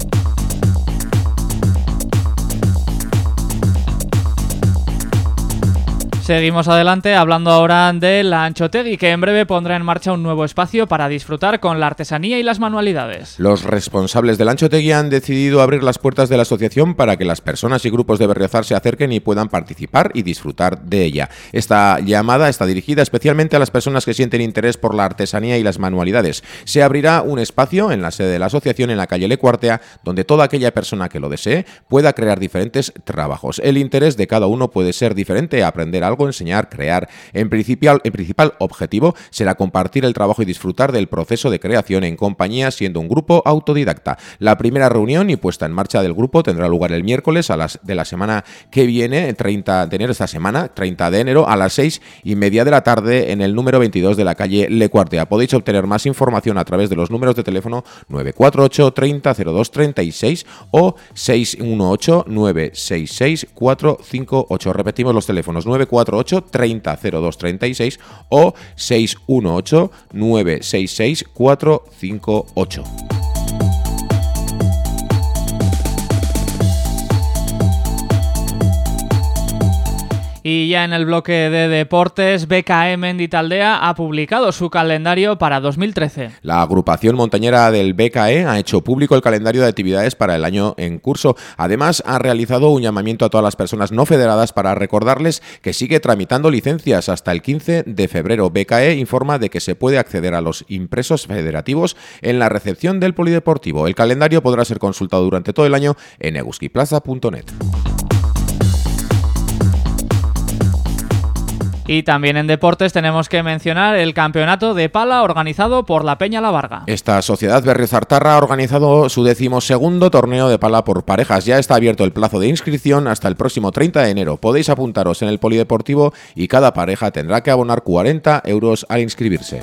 Seguimos adelante hablando ahora de la Anchotegui, que en breve pondrá en marcha un nuevo espacio para disfrutar con la artesanía y las manualidades. Los responsables del Anchotegui han decidido abrir las puertas de la asociación para que las personas y grupos de Berriozar se acerquen y puedan participar y disfrutar de ella. Esta llamada está dirigida especialmente a las personas que sienten interés por la artesanía y las manualidades. Se abrirá un espacio en la sede de la asociación en la calle Lecuartea, donde toda aquella persona que lo desee pueda crear diferentes trabajos. El interés de cada uno puede ser diferente, aprender algo algo, enseñar, crear. En principal, en principal objetivo será compartir el trabajo y disfrutar del proceso de creación en compañía siendo un grupo autodidacta. La primera reunión y puesta en marcha del grupo tendrá lugar el miércoles a las de la semana que viene, 30 de enero, esta semana, 30 de enero, a las 6 y media de la tarde en el número 22 de la calle Le Cuartea. Podéis obtener más información a través de los números de teléfono 948 30 02 36 o 618 966 458. Repetimos los teléfonos 948 30 02 36 o 618 966 458. Y ya en el bloque de deportes, BKE Menditaldea ha publicado su calendario para 2013. La agrupación montañera del BKE ha hecho público el calendario de actividades para el año en curso. Además, ha realizado un llamamiento a todas las personas no federadas para recordarles que sigue tramitando licencias hasta el 15 de febrero. BKE informa de que se puede acceder a los impresos federativos en la recepción del polideportivo. El calendario podrá ser consultado durante todo el año en eguskiplaza.net. Y también en deportes tenemos que mencionar el campeonato de pala organizado por la Peña La Varga. Esta sociedad Berriozartarra ha organizado su decimosegundo torneo de pala por parejas. Ya está abierto el plazo de inscripción hasta el próximo 30 de enero. Podéis apuntaros en el polideportivo y cada pareja tendrá que abonar 40 euros al inscribirse.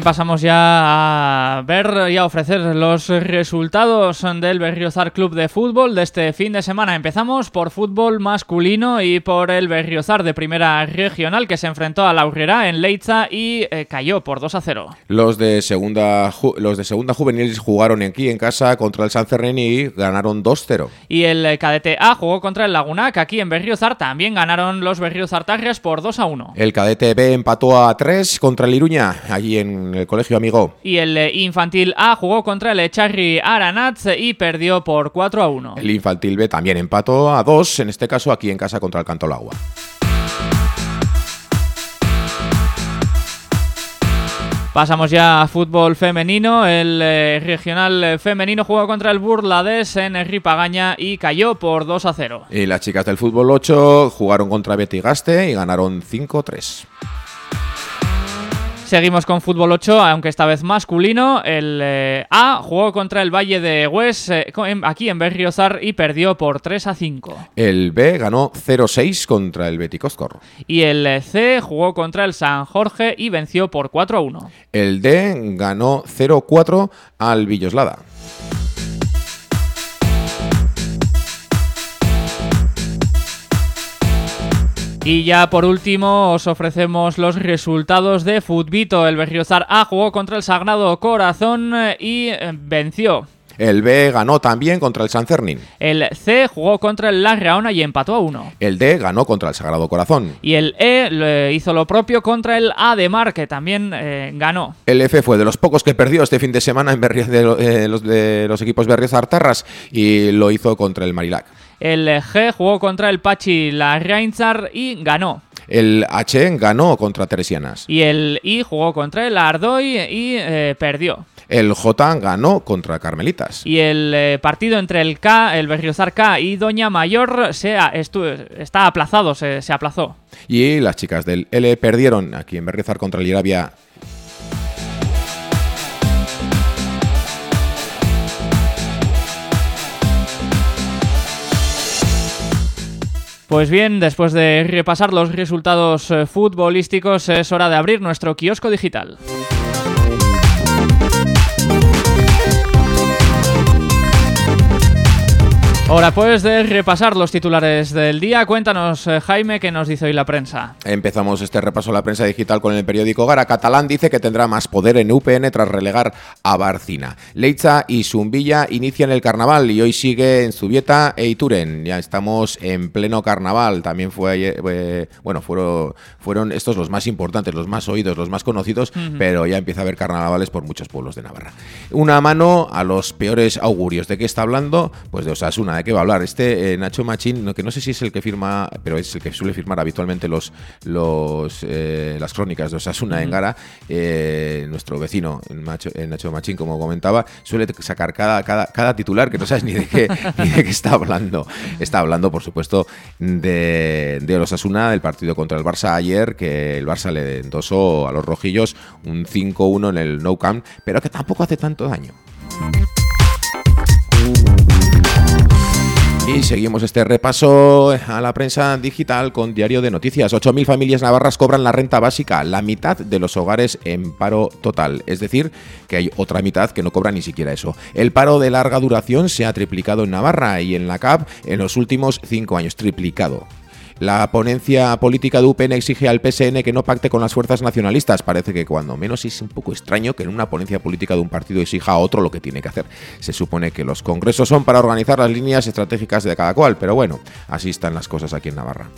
Bien, pasamos ya a ver y a ofrecer los resultados del Berriozar Club de Fútbol de este fin de semana. Empezamos por fútbol masculino y por el Berriozar de primera regional que se enfrentó a la Urrera en Leitza y eh, cayó por 2 a 0. Los de segunda los de segunda juvenil jugaron aquí en casa contra el San Ferrín y ganaron 2-0. Y el cadete A jugó contra el Lagunac. Aquí en Berriozar también ganaron los Berriozar Tarrias por 2 a 1. El cadete B empató a 3 contra el Iruña, allí en el colegio amigo. Y el eh, infantil A jugó contra el Echarri Aranatz y perdió por 4 a 1. El infantil B también empató a 2, en este caso aquí en casa contra el Cantolagua. Pasamos ya a fútbol femenino. El eh, regional eh, femenino jugó contra el Burlades en Ripagaña y cayó por 2 a 0. Y las chicas del fútbol 8 jugaron contra Betty Gaste y ganaron 5-3. Seguimos con fútbol 8, aunque esta vez masculino. El eh, A jugó contra el Valle de Hues eh, aquí en Berriozar y perdió por 3 a 5. El B ganó 0-6 contra el Betty Coscor. Y el eh, C jugó contra el San Jorge y venció por 4 a 1. El D ganó 0-4 al Villoslada. Y ya por último os ofrecemos los resultados de Futbito. El Berriozar A jugó contra el Sagrado Corazón eh, y eh, venció. El B ganó también contra el San Cernín. El C jugó contra el Larraona y empató a 1. El D ganó contra el Sagrado Corazón. Y el E le hizo lo propio contra el A de Mar, que también eh, ganó. El F fue de los pocos que perdió este fin de semana en Berri- de, lo- eh, los, de los equipos Berriozar Tarras y lo hizo contra el Marilac. El G jugó contra el Pachi Larrainzar y ganó. El H ganó contra Teresianas. Y el I jugó contra el Ardoy y eh, perdió. El J ganó contra Carmelitas. Y el eh, partido entre el K, el Berriozar K y Doña Mayor se está aplazado, se, se aplazó. Y las chicas del L perdieron aquí en Berriozar contra el Irabia. Pues bien, después de repasar los resultados eh, futbolísticos, es hora de abrir nuestro kiosco digital. Hora pues de repasar los titulares del día. Cuéntanos, eh, Jaime, qué nos dice hoy la prensa. Empezamos este repaso a la prensa digital con el periódico Gara. Catalán dice que tendrá más poder en UPN tras relegar a Barcina. Leitza y Zumbilla inician el carnaval y hoy sigue en Zubieta e Ituren. Ya estamos en pleno carnaval. También fue ayer, eh, bueno, fueron, fueron estos los más importantes, los más oídos, los más conocidos, pero ya empieza a haber carnavales por muchos pueblos de Navarra. Una mano a los peores augurios. ¿De qué está hablando? Pues de Osasuna. ¿De qué va a hablar? Este eh, Nacho Machín, que no sé si es el que firma, pero es el que suele firmar habitualmente los, los eh, las crónicas de Osasuna en. Gara, eh, nuestro vecino, el, Macho- el Nacho Machín, como comentaba, suele sacar cada, cada, cada titular que no sabes ni de qué, ni de qué está hablando. Está hablando, por supuesto, de, de Osasuna, del partido contra el Barça ayer, que el Barça le endosó a los rojillos un 5-1 en el No Camp, pero que tampoco hace tanto daño. Y seguimos este repaso a la prensa digital con Diario de Noticias. 8.000 familias navarras cobran la renta básica, la mitad de los hogares en paro total. Es decir, que hay otra mitad que no cobra ni siquiera eso. El paro de larga duración se ha triplicado en Navarra y en la CAP en los últimos cinco años. Triplicado. La ponencia política de UPN exige al PSN que no pacte con las fuerzas nacionalistas. Parece que cuando menos es un poco extraño que en una ponencia política de un partido exija a otro lo que tiene que hacer. Se supone que los congresos son para organizar las líneas estratégicas de cada cual, pero bueno, así están las cosas aquí en Navarra.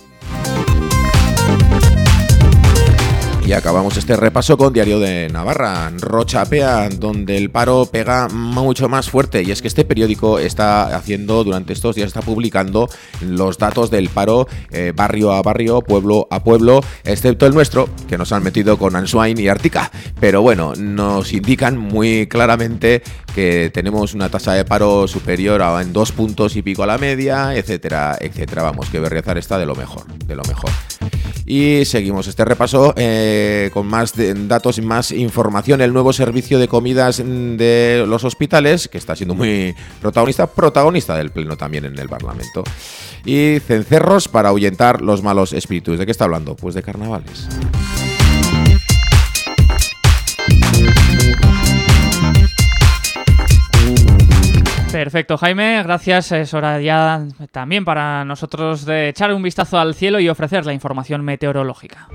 Y acabamos este repaso con Diario de Navarra, Rochapea, donde el paro pega mucho más fuerte. Y es que este periódico está haciendo, durante estos días, está publicando los datos del paro eh, barrio a barrio, pueblo a pueblo, excepto el nuestro, que nos han metido con Answain y Artica. Pero bueno, nos indican muy claramente que tenemos una tasa de paro superior a en dos puntos y pico a la media, etcétera, etcétera. Vamos, que Berriozar está de lo mejor, de lo mejor. Y seguimos este repaso eh, eh, con más datos y más información, el nuevo servicio de comidas mm, de los hospitales, que está siendo muy protagonista, protagonista del Pleno también en el Parlamento. Y cencerros para ahuyentar los malos espíritus. ¿De qué está hablando? Pues de carnavales. Perfecto, Jaime. Gracias. Es hora ya también para nosotros de echar un vistazo al cielo y ofrecer la información meteorológica.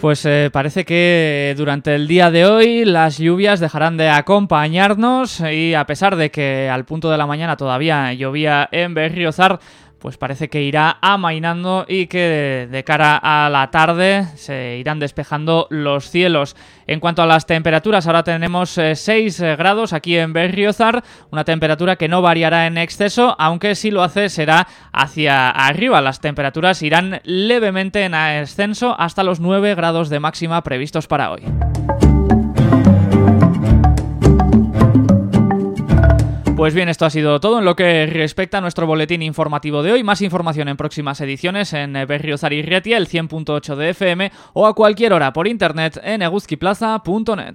Pues eh, parece que durante el día de hoy las lluvias dejarán de acompañarnos y a pesar de que al punto de la mañana todavía llovía en Berriozar, pues parece que irá amainando y que de, cara a la tarde se irán despejando los cielos. En cuanto a las temperaturas, ahora tenemos eh, 6 eh, grados aquí en Berriozar, una temperatura que no variará en exceso, aunque si lo hace será hacia arriba. Las temperaturas irán levemente en ascenso hasta los 9 grados de máxima previstos para hoy. Pues bien, esto ha sido todo en lo que respecta a nuestro boletín informativo de hoy. Más información en próximas ediciones en Berriozar y Riatia, el 100.8 de FM o a cualquier hora por internet en eguzquiplaza.net.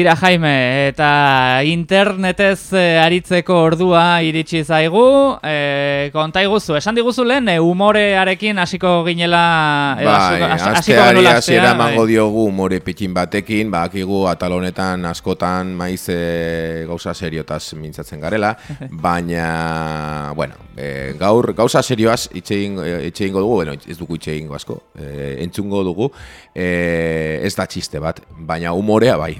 Tira Jaime, eta internetez eh, aritzeko ordua iritsi zaigu, eh, konta iguzu, esan diguzu lehen, eh, humorearekin hasiko ginela... edo Bai, genuela hasiera emango diogu umore pikin batekin, bakigu atal honetan askotan maiz e, gauza seriotaz mintzatzen garela, baina, bueno, e, gaur gauza serioaz e, hitze egingo dugu, bueno, ez dugu egingo asko, e, entzungo dugu, e, ez da txiste bat, baina umorea bai,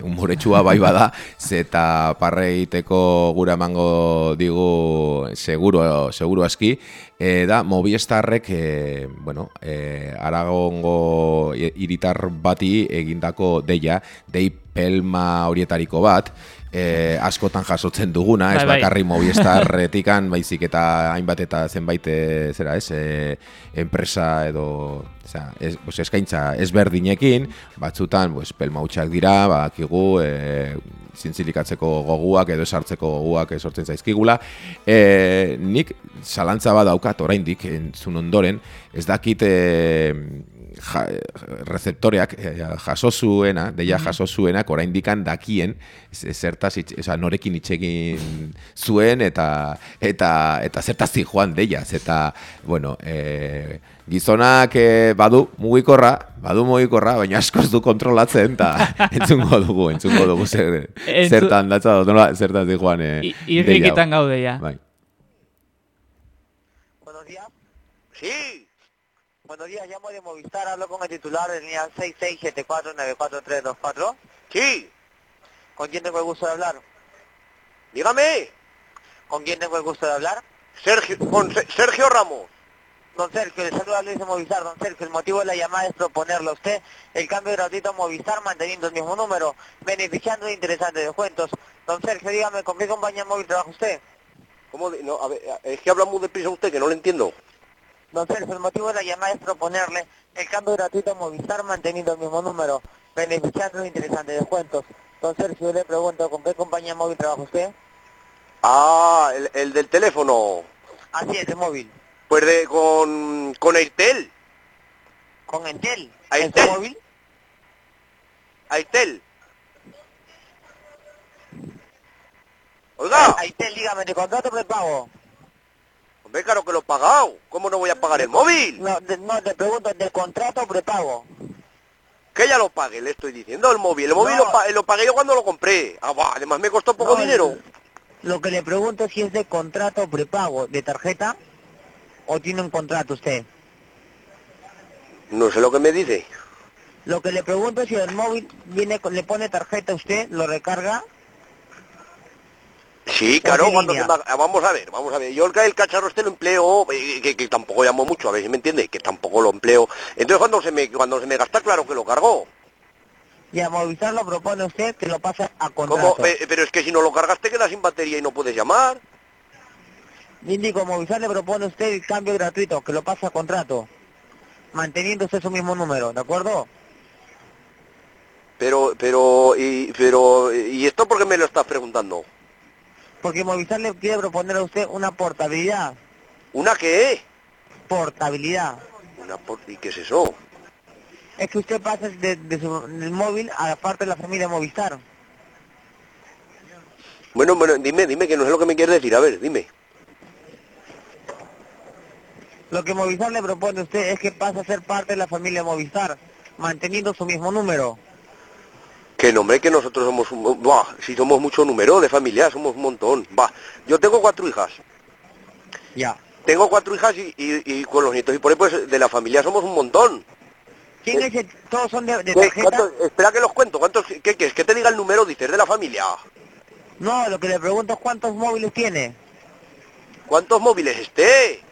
umoretsua bai bada, zeta parreiteko gura emango digu seguro, seguro aski, e, da Movistarrek e, bueno, e, Aragongo i- hiritar bati egindako deia, dei pelma horietariko bat, e, askotan jasotzen duguna, ez Bai, bai. bakarri Movistarretikan, baizik eta hainbat eta zenbait e, zera, ez, e, enpresa edo Osea, ez, pues, eskaintza ezberdinekin, batzutan pues, pelma hutsak dira, bakigu, e, zintzilikatzeko goguak edo esartzeko goguak sortzen zaizkigula. E, nik zalantza bat daukat oraindik entzun ondoren, ez dakit e, ja, rezeptoreak e, jaso zuena, deia jaso zuenak oraindikan dakien zertaz, osea, norekin hitz egin zuen eta eta eta zertaz joan deia, eta bueno, e, gizonak e, badu mugikorra, badu mugikorra, baina askoz du kontrolatzen eta entzungo dugu, entzungo dugu zer, Entzu- zertan datza, nola zertaz joan e, I- Irrikitan gaude ja. Bai. Sí. Buenos días, llamo de Movistar, hablo con el titular de línea 6674943224. Sí. ¿Con quién tengo el gusto de hablar? Dígame. ¿Con quién tengo el gusto de hablar? Sergio, con Sergio Ramos. Don Sergio, le saluda Luis de Movistar. Don Sergio, el motivo de la llamada es proponerle a usted el cambio gratuito a Movistar manteniendo el mismo número, beneficiando de interesantes descuentos. Don Sergio, dígame, ¿con qué compañía móvil trabaja usted? ¿Cómo? de- no, a ver, es que habla muy deprisa usted, que no le entiendo. Don Sergio, el motivo de la llamada es proponerle el cambio gratuito a Movistar manteniendo el mismo número, beneficiando de interesantes descuentos. Don Sergio, yo le pregunto, ¿con qué compañía móvil trabaja usted? Ah, el, el del teléfono. Así es, de móvil. Pues de, con, con Airtel. Con Entel. ¿A ¿En Entel? su móvil? A Estel. Oiga, A Entel, dígame, ¿de contrato prepago? Hombre, claro que lo he pagado. ¿Cómo no voy a pagar el móvil? No, de- no, te pregunto, ¿de contrato prepago? Que ya lo pague, le estoy diciendo, el móvil. El móvil No. lo, pa- lo pagué yo cuando lo compré. Ah, además me costó poco No, dinero. Lo que le pregunto es si es de contrato prepago, de tarjeta, o tiene un contrato usted. No sé lo que me dice. Lo que le pregunto es si el móvil viene con- le pone tarjeta a usted, lo recarga. Sí, ¿Por claro, cuando se ah, vamos a ver, vamos a ver. Yo el, el cacharro este lo empleo, eh, que, que tampoco llamo mucho, a ver si me entiende, que tampoco lo empleo. Entonces cuando se me cuando se me gasta, claro que lo cargó. Y a Movistar lo propone usted que lo pasa a ¿Cómo? contrato. Eh, pero es que si no lo cargaste queda sin batería y no puedes llamar. Indico, Movistar le propone usted el cambio gratuito, que lo pasa a contrato, manteniendo usted su mismo número, ¿de acuerdo? Pero, pero, y, pero, ¿y esto por qué me lo estás preguntando? Porque Movistar le quiere proponer a usted una portabilidad. ¿Una qué? Portabilidad. Una por... ¿Y qué es eso? Es que usted pasa de, de su del móvil a la parte de la familia Movistar. Bueno, bueno, dime, dime, que no sé lo que me quieres decir. A ver, dime. Lo que Movistar le propone a usted es que pase a ser parte de la familia Movistar, manteniendo su mismo número. Que nombre que nosotros somos un... Buah, si somos mucho número de familia, somos un montón. Va, yo tengo cuatro hijas. Ya. Tengo cuatro hijas y, y, y con los nietos y por ahí pues de la familia somos un montón. ¿Quién es el- ¿Todos son de, de ¿Qué- tarjeta? espera que los cuento. ¿Cuántos, qué quieres? ¿Que te diga el número, dices, de la familia? No, lo que le pregunto es cuántos móviles tiene. ¿Cuántos móviles este?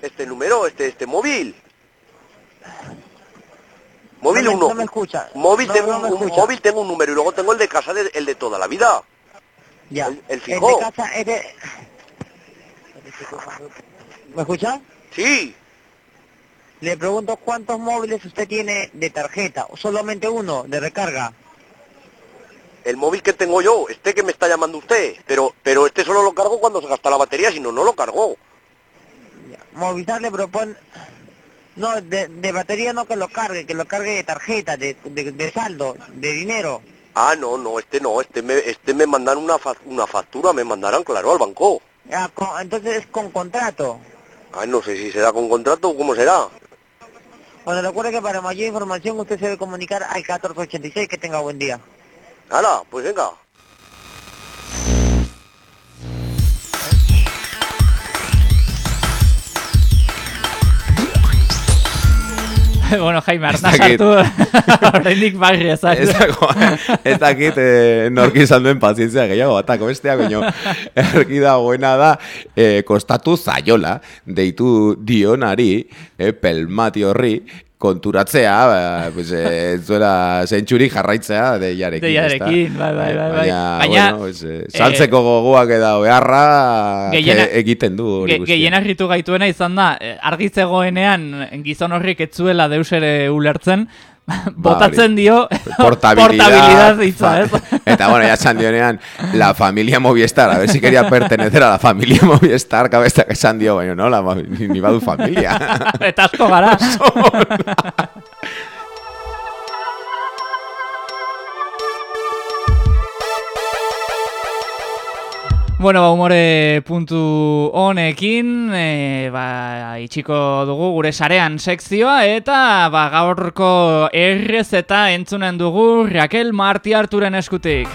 Este número, este, este móvil. Móvil No uno. no me escucha. Móvil No, tengo no un, escucha. móvil tengo un número y luego tengo el de casa de- el de toda la vida. Ya. El, el El fijo. de casa es de... ¿Me escucha? Sí. Le pregunto cuántos móviles usted tiene de tarjeta, o solamente uno, de recarga. El móvil que tengo yo, este que me está llamando usted. Pero, pero este solo lo cargo cuando se gasta la batería, si no, no lo cargo. Movistar le propone... No, de, de batería no que lo cargue, que lo cargue de tarjeta, de, de, de saldo, de dinero. Ah, no, no, este no, este me, este me mandan una, fa- una factura, me mandarán, claro, al banco. Ah, con- entonces es con contrato. Ah, no sé si será con contrato o cómo será. Bueno, recuerde que para mayor información usted se debe comunicar al 1486. Que tenga buen día. Hala, pues venga. bueno, Jaime, dakit. hartu oraindik barri ezak. Ez dago, ez dakit eh, norki izan duen pazientzia gehiago, batako bestea, baino, erki dagoena da, eh, kostatu zaiola, deitu dionari, eh, pelmati horri, konturatzea, ba, pues, eh, ez zuela zentsuri jarraitzea deiarekin, Deiarekin, bai, bai, Eh, bai, bai. Baina, Baina, bueno, pues, eh, saltzeko gogoak edo beharra Gehiena- eh, egiten du Ge gehien harritu gaituena izan da, eh, argi zegoenean gizon horrik ez zuela deus ere ulertzen, botatzen dio portabilidad hitza, ez? Eta bueno, ya esan dionean, la familia Movistar, a ver si quería pertenecer a la familia Movistar, cabezak esan dio, baina no, la, ni, ni badu familia. Eta asko gara. Bueno, ba, umore puntu honekin, e, ba, itxiko dugu gure sarean sekzioa, eta ba, gaurko errez eta entzunen dugu Raquel Marti Arturen eskutik.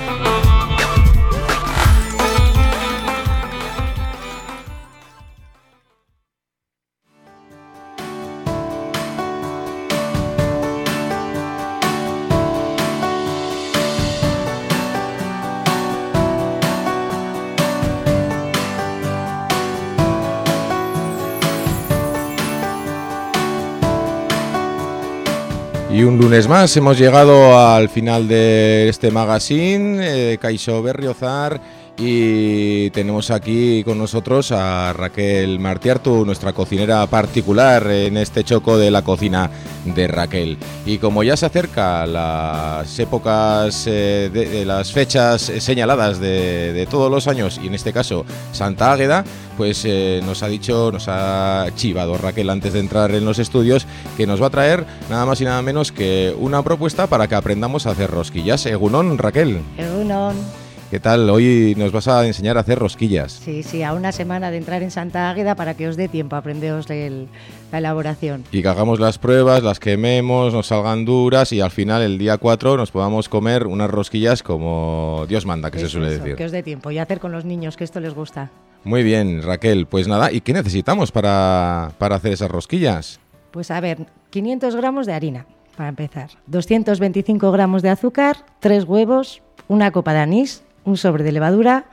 Y un lunes más hemos llegado al final de este magazine, eh, Caixo Berriozar, Y tenemos aquí con nosotros a Raquel Martiartu, nuestra cocinera particular en este choco de la cocina de Raquel. Y como ya se acerca las épocas eh, de, las fechas señaladas de, todos los años, y en este caso Santa Águeda, pues eh, nos ha dicho, nos ha chivado Raquel antes de entrar en los estudios, que nos va a traer nada más y nada menos que una propuesta para que aprendamos a hacer rosquillas. Egunón, Raquel. Egunon. ¿Qué tal? Hoy nos vas a enseñar a hacer rosquillas. Sí, sí, a una semana de entrar en Santa Águeda para que os dé tiempo a aprenderos el- la elaboración. Y que hagamos las pruebas, las quememos, nos salgan duras y al final, el día 4, nos podamos comer unas rosquillas como Dios manda, que se suele eso, decir. Que os dé tiempo y hacer con los niños, que esto les gusta. Muy bien, Raquel. Pues nada, ¿y qué necesitamos para, para hacer esas rosquillas? Pues a ver, 500 gramos de harina, para empezar. 225 gramos de azúcar, 3 huevos, una copa de anís, un sobre de levadura,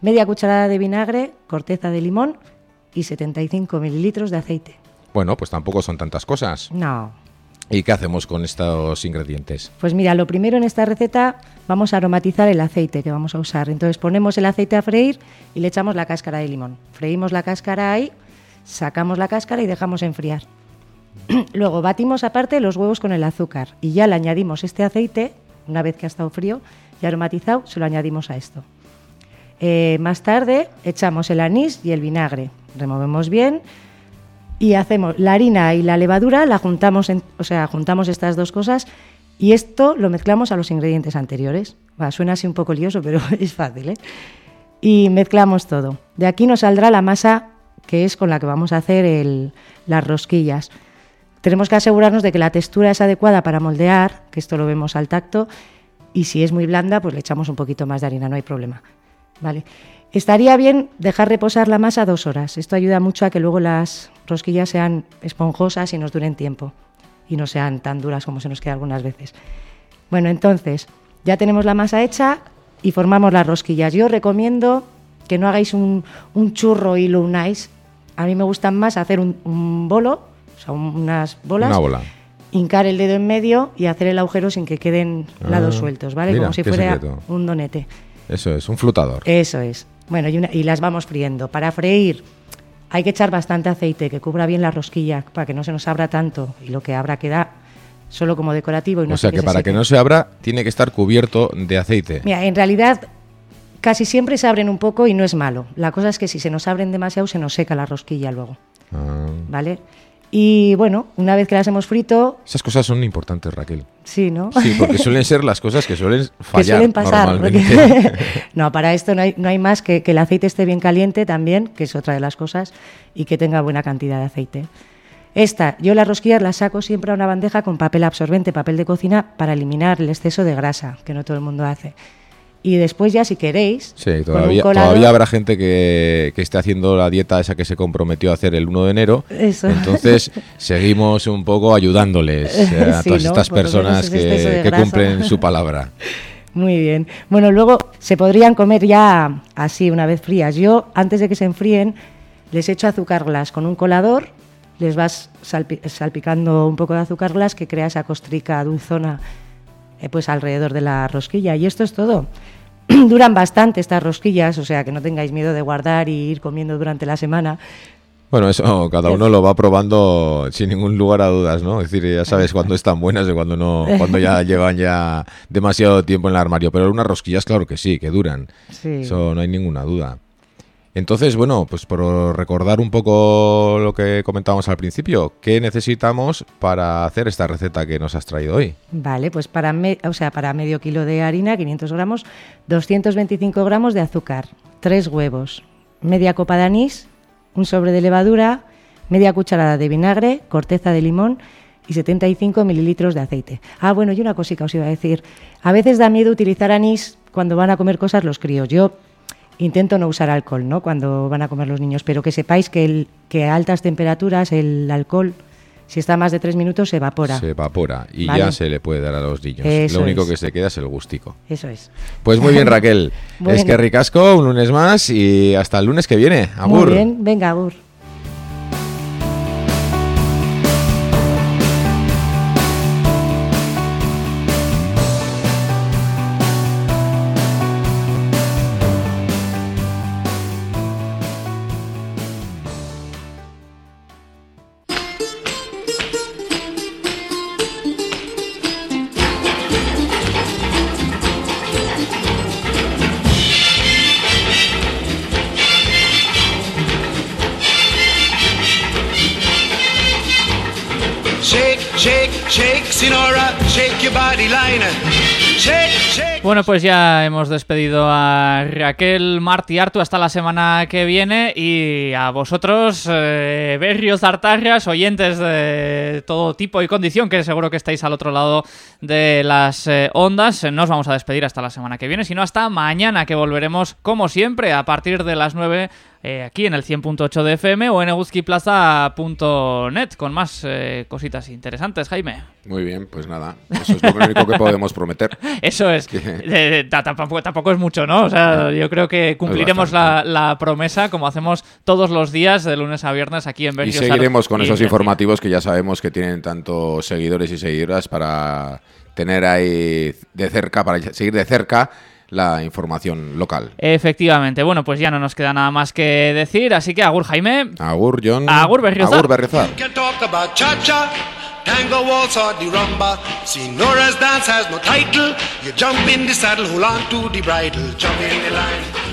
media cucharada de vinagre, corteza de limón y 75 mililitros de aceite. Bueno, pues tampoco son tantas cosas. No, ¿Y qué hacemos con estos ingredientes? Pues mira, lo primero en esta receta vamos a aromatizar el aceite que vamos a usar. Entonces ponemos el aceite a freír y le echamos la cáscara de limón. Freímos la cáscara ahí, sacamos la cáscara y dejamos enfriar. Luego batimos aparte los huevos con el azúcar y ya le añadimos este aceite, una vez que ha estado frío y aromatizado, se lo añadimos a esto. Eh, más tarde echamos el anís y el vinagre, removemos bien y hacemos la harina y la levadura, la juntamos, en- o sea, juntamos estas dos cosas y esto lo mezclamos a los ingredientes anteriores. Suena así un poco lioso, pero es fácil, ¿eh? Y mezclamos todo. De aquí nos saldrá la masa que es con la que vamos a hacer las rosquillas. Tenemos que asegurarnos de que la textura es adecuada para moldear, que esto lo vemos al tacto, y si es muy blanda, pues le echamos un poquito más de harina, no hay problema. ¿Vale? Estaría bien dejar reposar la masa dos horas. Esto ayuda mucho a que luego las rosquillas sean esponjosas y nos duren tiempo y no sean tan duras como se nos queda algunas veces. Bueno, entonces, ya tenemos la masa hecha y formamos las rosquillas. Yo recomiendo que no hagáis un, churro y lo unáis. A mí me gustan más hacer un, un bolo, o sea, un- unas bolas, Una bola. Hincar el dedo en medio y hacer el agujero sin que queden lados Ah, sueltos, ¿vale? mira, Como si fuera secreto. un donete. Eso es, un flotador. Eso es. Bueno, y, una- y las vamos friendo. Para freír hay que echar bastante aceite que cubra bien la rosquilla para que no se nos abra tanto y lo que abra queda solo como decorativo y no o sea que se para que no se abra, tiene que estar cubierto de aceite. Mira, en realidad casi siempre se abren un poco y no es malo. La cosa es que si se nos abren demasiado se nos seca la rosquilla luego, Ah. ¿vale? Y bueno, una vez que las hemos frito, Esas cosas son importantes, Raquel. sí, ¿no? Sí, porque suelen ser las cosas que suelen que fallar suelen pasar. normalmente. porque- no, para esto no hay, no hay más que que el aceite esté bien caliente también, que es otra de las cosas, y que tenga buena cantidad de aceite. Esta, yo las rosquillas las saco siempre a una bandeja con papel absorbente, papel de cocina, para eliminar el exceso de grasa, que no todo el mundo hace. Y después ya, si queréis, Sí, todavía, todavía habrá gente que, que esté haciendo la dieta esa que se comprometió a hacer el 1 de enero. Eso. Entonces, seguimos un poco ayudándoles eh, a Sí, todas ¿no? estas Por personas de que, cumplen su palabra. Muy bien. Bueno, luego se podrían comer ya así, una vez frías. Yo, antes de que se enfríen, les echo azúcar glass con un colador, les vas salpi- salpicando un poco de azúcar glass que crea esa costrica dulzona eh, pues alrededor de la rosquilla. Y esto es todo. Duran bastante estas rosquillas, o sea que no tengáis miedo de guardar y ir comiendo durante la semana. Bueno, eso cada uno lo va probando sin ningún lugar a dudas, ¿no? Es decir, ya sabes cuándo están buenas y cuándo no, cuando ya llevan ya demasiado tiempo en el armario. Pero unas rosquillas, claro que sí, que duran. Sí. Eso no hay ninguna duda. Entonces, bueno, pues por recordar un poco lo que comentábamos al principio, ¿qué necesitamos para hacer esta receta que nos has traído hoy? Vale, pues para, me- o sea, para medio kilo de harina, 500 gramos, 225 gramos de azúcar, 3 huevos, media copa de anís, un sobre de levadura, media cucharada de vinagre, corteza de limón y 75 mililitros de aceite. Ah, bueno, y una cosita os iba a decir. A veces da miedo utilizar anís cuando van a comer cosas los críos. Yo intento no usar alcohol, ¿no? Cuando van a comer los niños, pero que sepáis que, el, que a altas temperaturas el alcohol, si está más de 3 minutos, se evapora. Se evapora y Vale. ya se le puede dar a los niños. Eso lo único es. que se queda es el gustico. Eso es. Pues muy bien, Raquel. Bueno. Es que ricasco, un lunes más y hasta el lunes que viene. Agur. Muy bien, venga, Agur. Bueno, pues ya hemos despedido a Raquel, Marti, Artu. Hasta la semana que viene. Y a vosotros, eh, berrios artarras, oyentes de todo tipo y condición, que seguro que estáis al otro lado de las eh, ondas, nos vamos a despedir hasta la semana que viene, sino hasta mañana que volveremos como siempre a partir de las 9 eh, aquí en el 100.8 de FM o en eguzquiplaza.net con más eh, cositas interesantes, Jaime. Muy bien, pues nada, eso es lo único que podemos prometer. Eso es. Eh, ta- tampoco, tampoco es mucho, ¿no? O sea, yo creo que cumpliremos la, la promesa como hacemos todos los días de lunes a viernes aquí en Y Berrios seguiremos con y esos informativos que ya sabemos que tienen tantos seguidores y seguidoras para tener ahí de cerca, para seguir de cerca la información local. Efectivamente. Bueno, pues ya no nos queda nada más que decir, así que agur Jaime. Agur, John. Agur, Berriozar. Agur, Berriozar. tango waltz or the rumba. Senora's dance has no title. You jump in the saddle, hold on to the bridle, jump in the line.